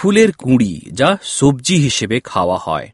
ফুলের কুঁড়ি যা সবজি হিসেবে খাওয়া হয়।